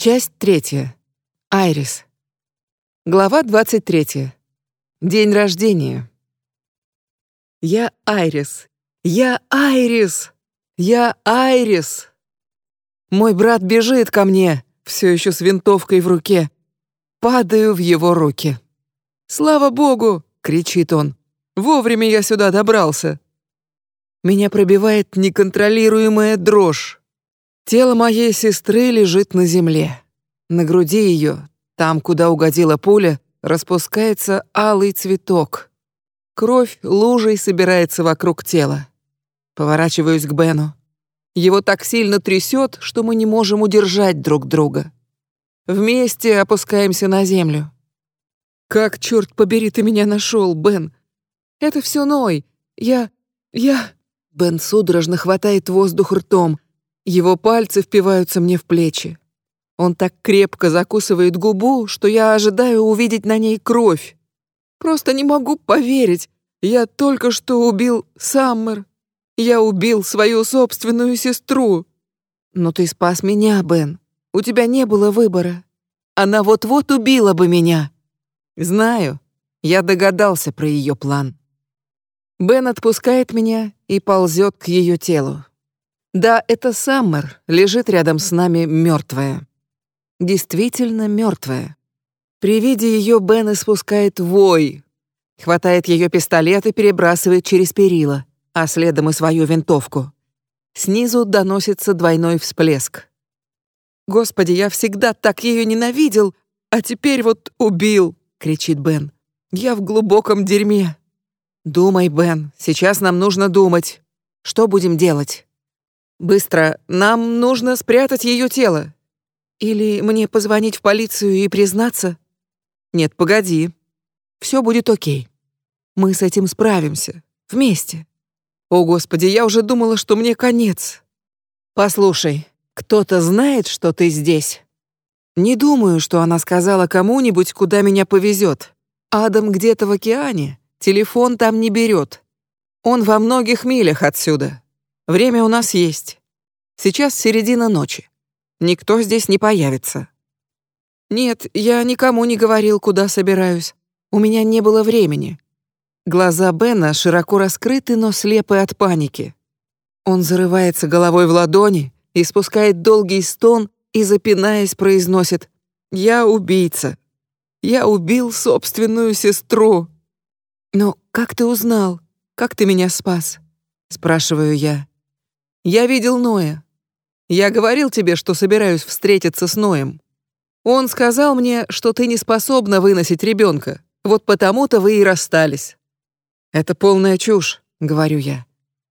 Часть третья. Айрис. Глава 23. День рождения. Я Айрис. Я Айрис. Я Айрис. Мой брат бежит ко мне, все еще с винтовкой в руке. Падаю в его руки. «Слава богу!» — кричит он. «Вовремя я сюда добрался!» Меня пробивает неконтролируемая дрожь. Тело моей сестры лежит на земле. На груди ее, там, куда угодила пуля, распускается алый цветок. Кровь лужей собирается вокруг тела. Поворачиваюсь к Бену. Его так сильно трясет, что мы не можем удержать друг друга. Вместе опускаемся на землю. «Как, черт побери, ты меня нашел, Бен? Это все Ной. Я... я...» Бен судорожно хватает воздух ртом — его пальцы впиваются мне в плечи. Он так крепко закусывает губу, что я ожидаю увидеть на ней кровь. Просто не могу поверить. Я только что убил Саммер. Я убил свою собственную сестру. Но ты спас меня, Бен. У тебя не было выбора. Она вот-вот убила бы меня. Знаю. Я догадался про ее план. Бен отпускает меня и ползет к ее телу. Да, это Саммер лежит рядом с нами мертвая. Действительно мертвая. При виде ее Бен испускает вой, хватает ее пистолет и перебрасывает через перила, а следом и свою винтовку. Снизу доносится двойной всплеск. «Господи, я всегда так ее ненавидел, а теперь вот убил!» — кричит Бен. «Я в глубоком дерьме!» «Думай, Бен, сейчас нам нужно думать. Что будем делать?» Быстро, нам нужно спрятать ее тело. Или мне позвонить в полицию и признаться? Нет, погоди. Все будет окей. Мы с этим справимся. Вместе. О, Господи, я уже думала, что мне конец. Послушай, кто-то знает, что ты здесь? Не думаю, что она сказала кому-нибудь, куда меня повезет. Адам где-то в океане. Телефон там не берет. Он во многих милях отсюда. Время у нас есть. Сейчас середина ночи. Никто здесь не появится. Нет, я никому не говорил, куда собираюсь. У меня не было времени. Глаза Бена широко раскрыты, но слепы от паники. Он зарывается головой в ладони, испускает долгий стон и, запинаясь, произносит «Я убийца. Я убил собственную сестру». «Но как ты узнал? Как ты меня спас?» — спрашиваю я. Я видел Ноя. Я говорил тебе, что собираюсь встретиться с Ноем. Он сказал мне, что ты не способна выносить ребенка. Вот потому-то вы и расстались. Это полная чушь, говорю я.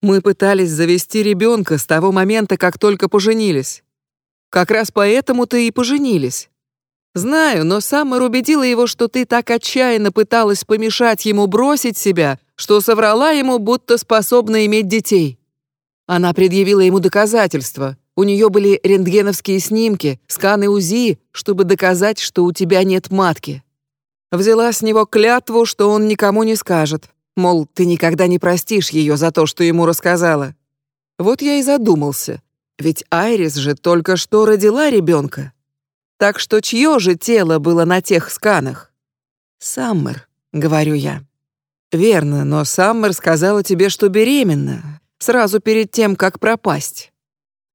Мы пытались завести ребенка с того момента, как только поженились. Как раз поэтому-то и поженились. Знаю, но Саммер убедила его, что ты так отчаянно пыталась помешать ему бросить себя, что соврала ему, будто способна иметь детей. Она предъявила ему доказательства. У нее были рентгеновские снимки, сканы УЗИ, чтобы доказать, что у тебя нет матки. Взяла с него клятву, что он никому не скажет. Мол, ты никогда не простишь ее за то, что ему рассказала. Вот я и задумался. Ведь Айрис же только что родила ребенка. Так что чье же тело было на тех сканах? Саммер, говорю я. Верно, но Саммер сказала тебе, что беременна сразу перед тем, как пропасть.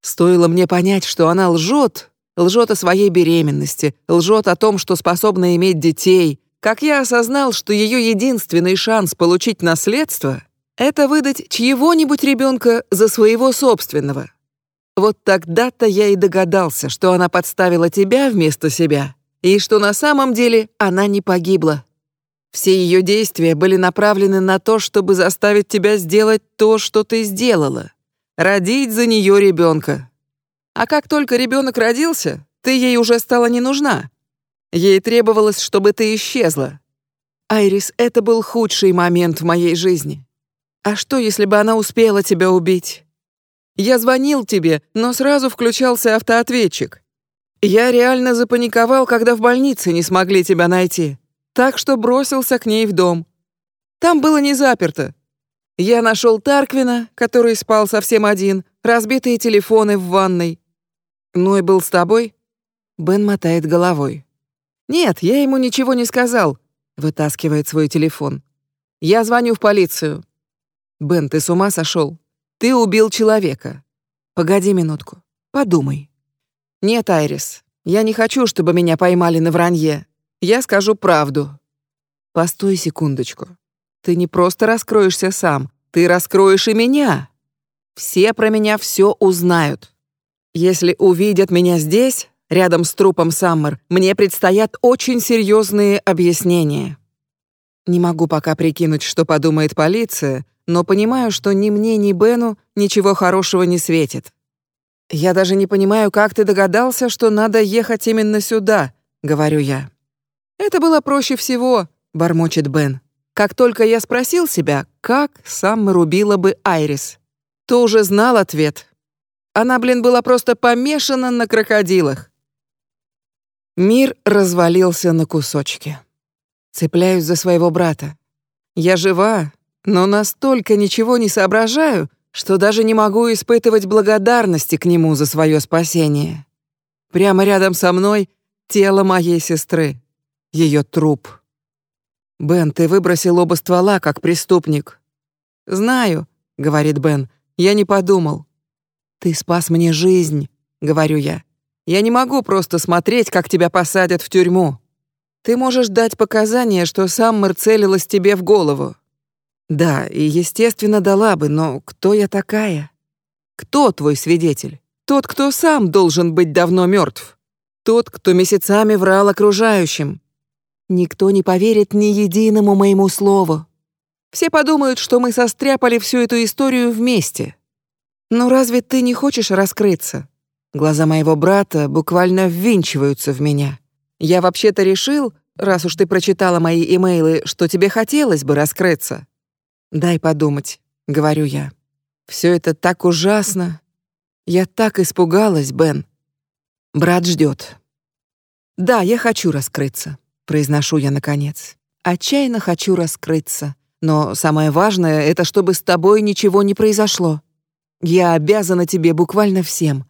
Стоило мне понять, что она лжет, лжет о своей беременности, лжет о том, что способна иметь детей, как я осознал, что ее единственный шанс получить наследство — это выдать чьего-нибудь ребенка за своего собственного. Вот тогда-то я и догадался, что она подставила тебя вместо себя, и что на самом деле она не погибла. Все ее действия были направлены на то, чтобы заставить тебя сделать то, что ты сделала. Родить за нее ребенка. А как только ребенок родился, ты ей уже стала не нужна. Ей требовалось, чтобы ты исчезла. Айрис, это был худший момент в моей жизни. А что, если бы она успела тебя убить? Я звонил тебе, но сразу включался автоответчик. Я реально запаниковал, когда в больнице не смогли тебя найти так что бросился к ней в дом. Там было не заперто. Я нашел Тарквина, который спал совсем один, разбитые телефоны в ванной. Ну и был с тобой? Бен мотает головой. «Нет, я ему ничего не сказал», — вытаскивает свой телефон. «Я звоню в полицию». «Бен, ты с ума сошел? Ты убил человека. Погоди минутку. Подумай». «Нет, Айрис, я не хочу, чтобы меня поймали на вранье. Я скажу правду». «Постой секундочку. Ты не просто раскроешься сам, ты раскроешь и меня. Все про меня все узнают. Если увидят меня здесь, рядом с трупом Саммер, мне предстоят очень серьезные объяснения. Не могу пока прикинуть, что подумает полиция, но понимаю, что ни мне, ни Бену ничего хорошего не светит. Я даже не понимаю, как ты догадался, что надо ехать именно сюда, говорю я. Это было проще всего, бормочет Бен. Как только я спросил себя, как Саммер убила бы Айрис, то уже знал ответ. Она, блин, была просто помешана на крокодилах. Мир развалился на кусочки. Цепляюсь за своего брата. Я жива, но настолько ничего не соображаю, что даже не могу испытывать благодарности к нему за свое спасение. Прямо рядом со мной тело моей сестры, ее труп. Бен, ты выбросил оба ствола как преступник. Знаю, говорит Бен. Я не подумал. Ты спас мне жизнь, говорю я. Я не могу просто смотреть, как тебя посадят в тюрьму. Ты можешь дать показания, что Саммер целилась тебе в голову. Да, и естественно дала бы, но кто я такая? Кто твой свидетель? Тот, кто сам должен быть давно мертв. Тот, кто месяцами врал окружающим. Никто не поверит ни единому моему слову. Все подумают, что мы состряпали всю эту историю вместе. Но разве ты не хочешь раскрыться? Глаза моего брата буквально ввинчиваются в меня. Я вообще-то решил, раз уж ты прочитала мои имейлы, что тебе хотелось бы раскрыться. Дай подумать, говорю я. Все это так ужасно. Я так испугалась, Бен. Брат ждет. Да, я хочу раскрыться, произношу я наконец. Отчаянно хочу раскрыться, но самое важное это чтобы с тобой ничего не произошло. Я обязана тебе буквально всем.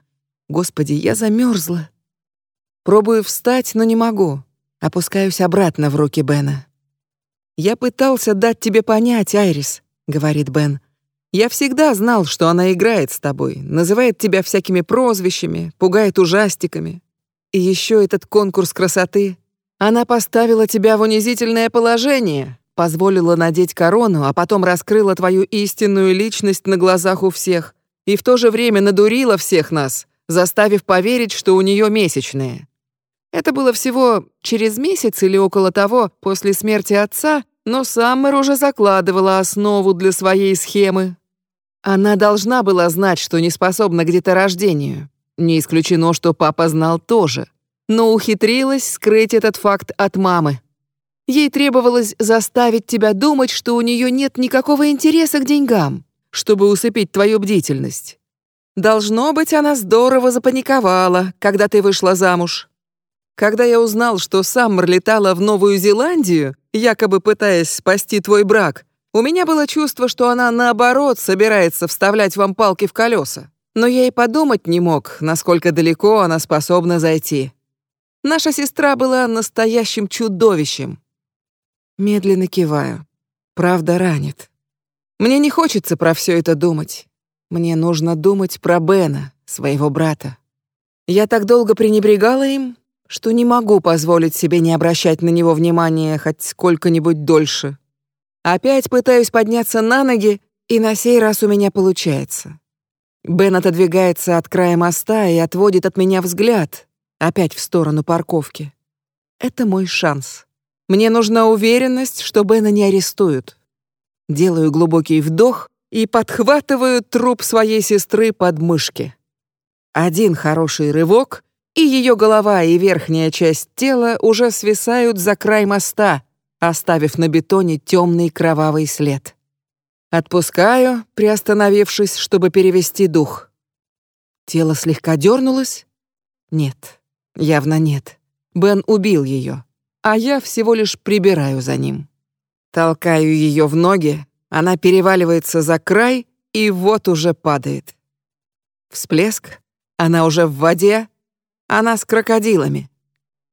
Господи, я замерзла. Пробую встать, но не могу. Опускаюсь обратно в руки Бена. Я пытался дать тебе понять, Айрис, говорит Бен. Я всегда знал, что она играет с тобой, называет тебя всякими прозвищами, пугает ужастиками. И еще этот конкурс красоты. Она поставила тебя в унизительное положение, позволила надеть корону, а потом раскрыла твою истинную личность на глазах у всех и в то же время надурила всех нас, заставив поверить, что у нее месячные. Это было всего через месяц или около того после смерти отца, но Саммер уже закладывала основу для своей схемы. Она должна была знать, что не способна к деторождению. Не исключено, что папа знал тоже, но ухитрилась скрыть этот факт от мамы. Ей требовалось заставить тебя думать, что у нее нет никакого интереса к деньгам, чтобы усыпить твою бдительность. Должно быть, она здорово запаниковала, когда ты вышла замуж. Когда я узнал, что Саммер летала в Новую Зеландию, якобы пытаясь спасти твой брак, у меня было чувство, что она наоборот собирается вставлять вам палки в колеса. Но я и подумать не мог, насколько далеко она способна зайти. Наша сестра была настоящим чудовищем. Медленно киваю. Правда ранит. Мне не хочется про все это думать. Мне нужно думать про Бена, своего брата. Я так долго пренебрегала им, что не могу позволить себе не обращать на него внимания хоть сколько-нибудь дольше. Опять пытаюсь подняться на ноги, и на сей раз у меня получается. Бен отодвигается от края моста и отводит от меня взгляд, опять в сторону парковки. Это мой шанс. Мне нужна уверенность, что Бена не арестуют. Делаю глубокий вдох и подхватываю труп своей сестры под мышки. Один хороший рывок, и ее голова и верхняя часть тела уже свисают за край моста, оставив на бетоне темный кровавый след. Отпускаю, приостановившись, чтобы перевести дух. Тело слегка дернулось? Нет, явно нет. Бен убил ее, а я всего лишь прибираю за ним. Толкаю ее в ноги, она переваливается за край и вот уже падает. Всплеск, она уже в воде, Она с крокодилами.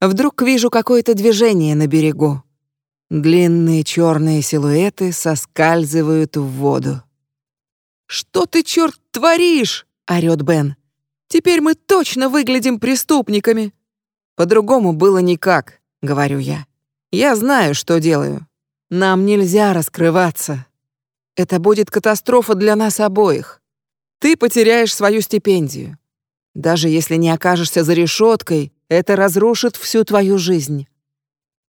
Вдруг вижу какое-то движение на берегу. Длинные черные силуэты соскальзывают в воду. «Что ты, черт, творишь?» — орёт Бен. «Теперь мы точно выглядим преступниками». «По-другому было никак», — говорю я. «Я знаю, что делаю. Нам нельзя раскрываться. Это будет катастрофа для нас обоих. Ты потеряешь свою стипендию. Даже если не окажешься за решеткой, это разрушит всю твою жизнь.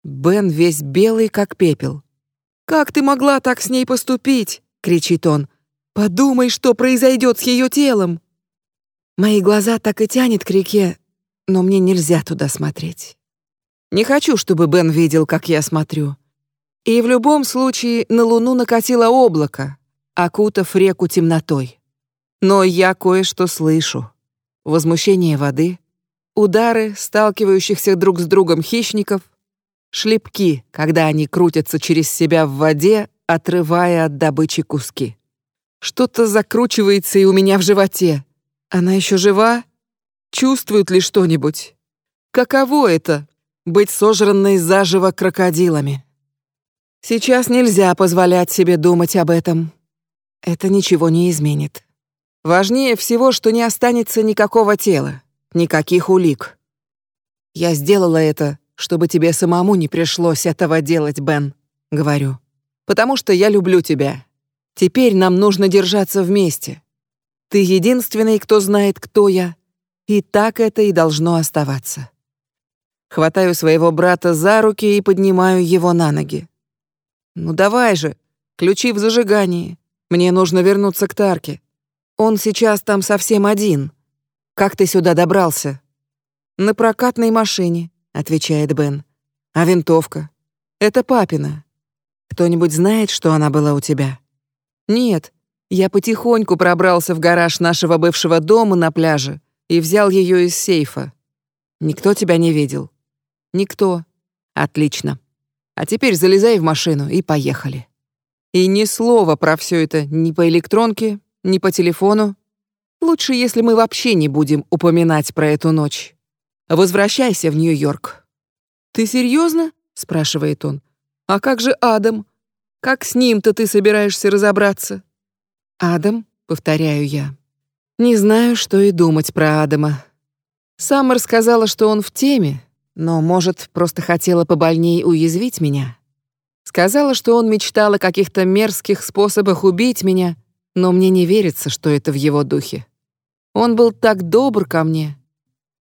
Бен весь белый, как пепел. «Как ты могла так с ней поступить?» — кричит он. «Подумай, что произойдет с ее телом!» Мои глаза так и тянет к реке, но мне нельзя туда смотреть. Не хочу, чтобы Бен видел, как я смотрю. И в любом случае на луну накатило облако, окутав реку темнотой. Но я кое-что слышу. Возмущение воды, удары сталкивающихся друг с другом хищников, шлепки, когда они крутятся через себя в воде, отрывая от добычи куски. Что-то закручивается и у меня в животе. Она еще жива? Чувствует ли что-нибудь? Каково это — быть сожранной заживо крокодилами? Сейчас нельзя позволять себе думать об этом. Это ничего не изменит. Важнее всего, что не останется никакого тела, никаких улик. Я сделала это, чтобы тебе самому не пришлось этого делать, Бен, говорю. Потому что я люблю тебя. Теперь нам нужно держаться вместе. Ты единственный, кто знает, кто я, и так это и должно оставаться. Хватаю своего брата за руки и поднимаю его на ноги. «Ну давай же, ключи в зажигании. Мне нужно вернуться к Тарке. Он сейчас там совсем один. Как ты сюда добрался?» «На прокатной машине», — отвечает Бен. «А винтовка? Это папина. Кто-нибудь знает, что она была у тебя?» «Нет, я потихоньку пробрался в гараж нашего бывшего дома на пляже и взял ее из сейфа. Никто тебя не видел?» «Никто. Отлично. А теперь залезай в машину и поехали. И ни слова про все это ни по электронке, ни по телефону. Лучше, если мы вообще не будем упоминать про эту ночь. Возвращайся в Нью-Йорк. Ты серьезно? спрашивает он. А как же Адам? Как с ним-то ты собираешься разобраться? Адам, повторяю я. Не знаю, что и думать про Адама. Саммер сказала, что он в теме, но, может, просто хотела побольнее уязвить меня. Сказала, что он мечтал о каких-то мерзких способах убить меня, но мне не верится, что это в его духе. Он был так добр ко мне.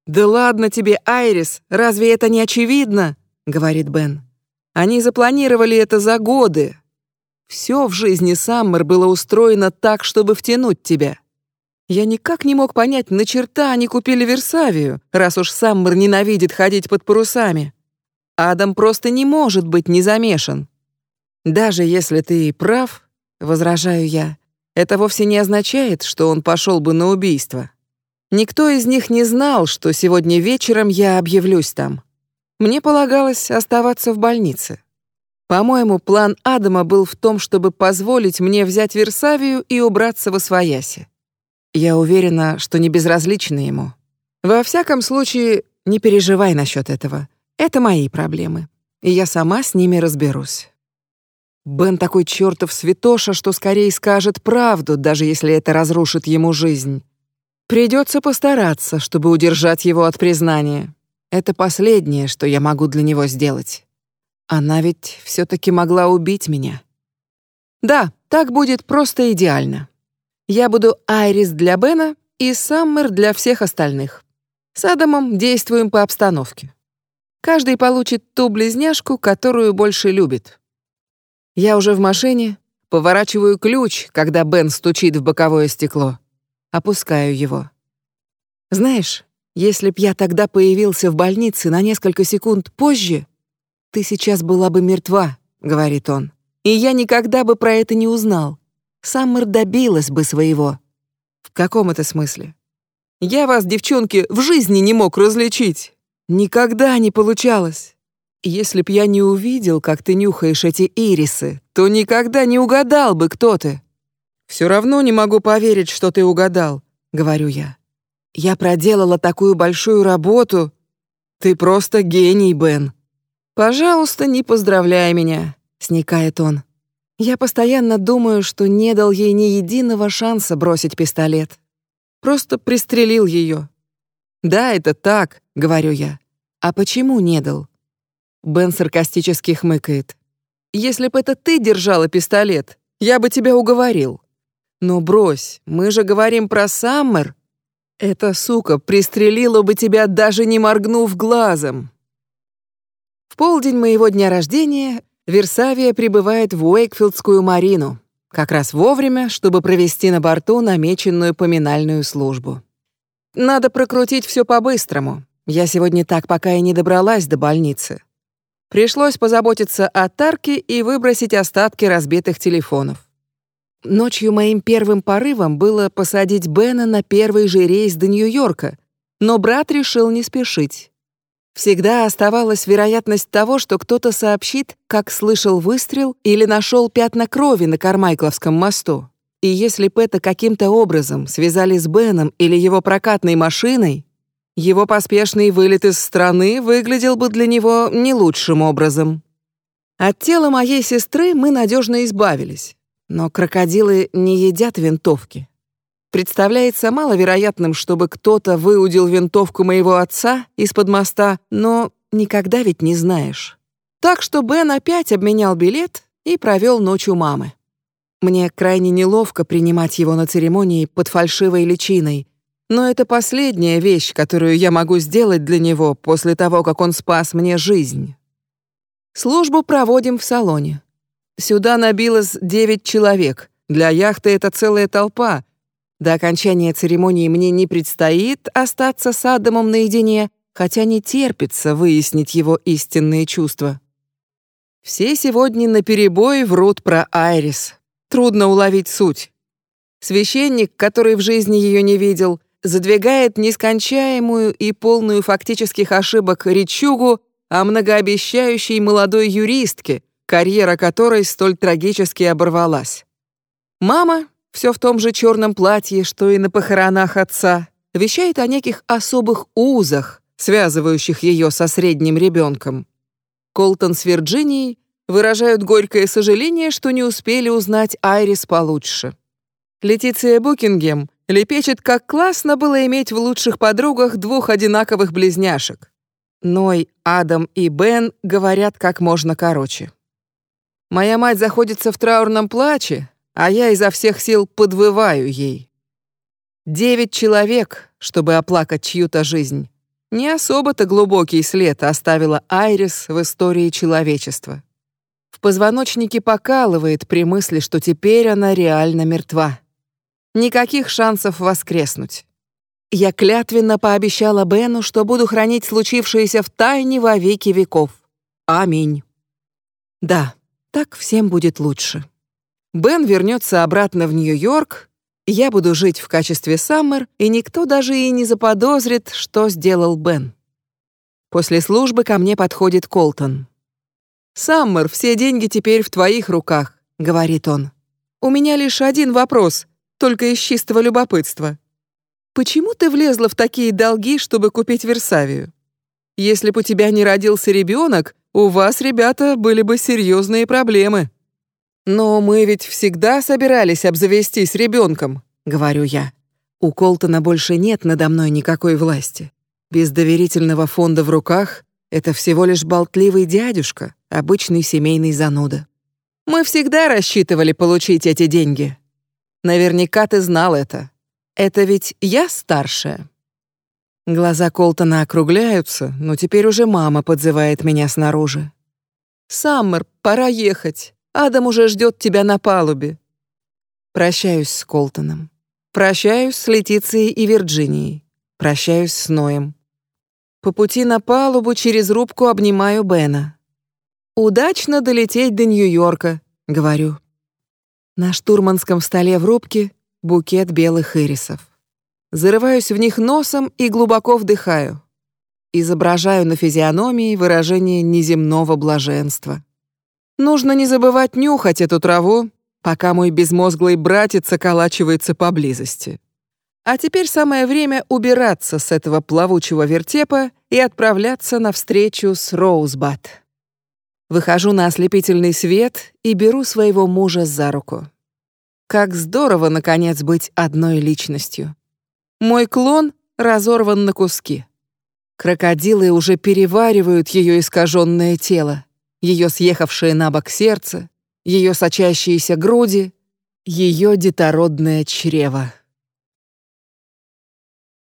«Да ладно тебе, Айрис, разве это не очевидно?» — говорит Бен. «Они запланировали это за годы. Все в жизни Саммер было устроено так, чтобы втянуть тебя. Я никак не мог понять, на черта они купили Версавию, раз уж Саммер ненавидит ходить под парусами. Адам просто не может быть не замешан. Даже если ты и прав, возражаю я, это вовсе не означает, что он пошел бы на убийство. Никто из них не знал, что сегодня вечером я объявлюсь там. Мне полагалось оставаться в больнице. По-моему, план Адама был в том, чтобы позволить мне взять Версавию и убраться во свояси. Я уверена, что не безразлична ему. Во всяком случае, не переживай насчет этого. Это мои проблемы, и я сама с ними разберусь. Бен такой чертов святоша, что скорее скажет правду, даже если это разрушит ему жизнь. Придется постараться, чтобы удержать его от признания. Это последнее, что я могу для него сделать. Она ведь все таки могла убить меня. Да, так будет просто идеально. Я буду Айрис для Бена и Саммер для всех остальных. С Адамом действуем по обстановке. Каждый получит ту близняшку, которую больше любит. Я уже в машине, поворачиваю ключ, когда Бен стучит в боковое стекло. Опускаю его. Знаешь, если б я тогда появился в больнице на несколько секунд позже, ты сейчас была бы мертва, говорит он. И я никогда бы про это не узнал. Саммер добилась бы своего. В каком это смысле? Я вас, девчонки, в жизни не мог различить. Никогда не получалось. Если б я не увидел, как ты нюхаешь эти ирисы, то никогда не угадал бы, кто ты. Все равно не могу поверить, что ты угадал, говорю я. Я проделала такую большую работу. Ты просто гений, Бен. Пожалуйста, не поздравляй меня, сникает он. Я постоянно думаю, что не дал ей ни единого шанса бросить пистолет. Просто пристрелил ее. Да, это так, говорю я. А почему не дал? Бен саркастически хмыкает. Если бы это ты держала пистолет, я бы тебя уговорил. Но брось, мы же говорим про Саммер. Эта сука пристрелила бы тебя, даже не моргнув глазом. В полдень моего дня рождения Версавия прибывает в Уэйкфилдскую марину, как раз вовремя, чтобы провести на борту намеченную поминальную службу. Надо прокрутить все по-быстрому. Я сегодня так пока и не добралась до больницы. Пришлось позаботиться о тарке и выбросить остатки разбитых телефонов. Ночью моим первым порывом было посадить Бена на первый же рейс до Нью-Йорка, но брат решил не спешить. Всегда оставалась вероятность того, что кто-то сообщит, как слышал выстрел или нашел пятна крови на Кармайкловском мосту. И если это каким-то образом связали с Беном или его прокатной машиной, его поспешный вылет из страны выглядел бы для него не лучшим образом. От тела моей сестры мы надежно избавились, но крокодилы не едят винтовки. Представляется маловероятным, чтобы кто-то выудил винтовку моего отца из-под моста, но никогда ведь не знаешь. Так что Бен опять обменял билет и провел ночь у мамы. Мне крайне неловко принимать его на церемонии под фальшивой личиной, но это последняя вещь, которую я могу сделать для него после того, как он спас мне жизнь. Службу проводим в салоне. Сюда набилось девять человек. Для яхты это целая толпа, до окончания церемонии мне не предстоит остаться с Адамом наедине, хотя не терпится выяснить его истинные чувства. Все сегодня наперебой врут про Айрис. Трудно уловить суть. Священник, который в жизни ее не видел, задвигает нескончаемую и полную фактических ошибок речугу о многообещающей молодой юристке, карьера которой столь трагически оборвалась. Мама, все в том же черном платье, что и на похоронах отца, вещает о неких особых узах, связывающих ее со средним ребенком. Колтон с Вирджинией выражают горькое сожаление, что не успели узнать Айрис получше. Летиция Букингем лепечет, как классно было иметь в лучших подругах двух одинаковых близняшек. Ной, Адам и Бен говорят как можно короче. Моя мать заходится в траурном плаче, а я изо всех сил подвываю ей. Девять человек, чтобы оплакать чью-то жизнь. Не особо-то глубокий след оставила Айрис в истории человечества. В позвоночнике покалывает при мысли, что теперь она реально мертва. Никаких шансов воскреснуть. Я клятвенно пообещала Бену, что буду хранить случившееся в тайне во веки веков. Аминь. Да, так всем будет лучше. Бен вернется обратно в Нью-Йорк, я буду жить в качестве Саммер, и никто даже и не заподозрит, что сделал Бен. После службы ко мне подходит Колтон. «Саммер, все деньги теперь в твоих руках», — говорит он. «У меня лишь один вопрос, только из чистого любопытства. Почему ты влезла в такие долги, чтобы купить Версавию? Если бы у тебя не родился ребенок, у вас, ребята, были бы серьезные проблемы». «Но мы ведь всегда собирались обзавестись ребенком», — говорю я. У Колтона больше нет надо мной никакой власти. Без доверительного фонда в руках это всего лишь болтливый дядюшка, обычный семейный зануда. Мы всегда рассчитывали получить эти деньги. Наверняка ты знал это. Это ведь я старшая. Глаза Колтона округляются, но теперь уже мама подзывает меня снаружи. «Саммер, пора ехать. Адам уже ждет тебя на палубе. Прощаюсь с Колтоном. Прощаюсь с Летицией и Вирджинией. Прощаюсь с Ноем. По пути на палубу через рубку обнимаю Бена. «Удачно долететь до Нью-Йорка», — говорю. На штурманском столе в рубке букет белых ирисов. Зарываюсь в них носом и глубоко вдыхаю. Изображаю на физиономии выражение неземного блаженства. Нужно не забывать нюхать эту траву, пока мой безмозглый братец околачивается поблизости. А теперь самое время убираться с этого плавучего вертепа и отправляться на встречу с Роузбат. Выхожу на ослепительный свет и беру своего мужа за руку. Как здорово, наконец, быть одной личностью. Мой клон разорван на куски. Крокодилы уже переваривают ее искаженное тело, ее съехавшее на бок сердце, ее сочащиеся груди, ее детородное чрево.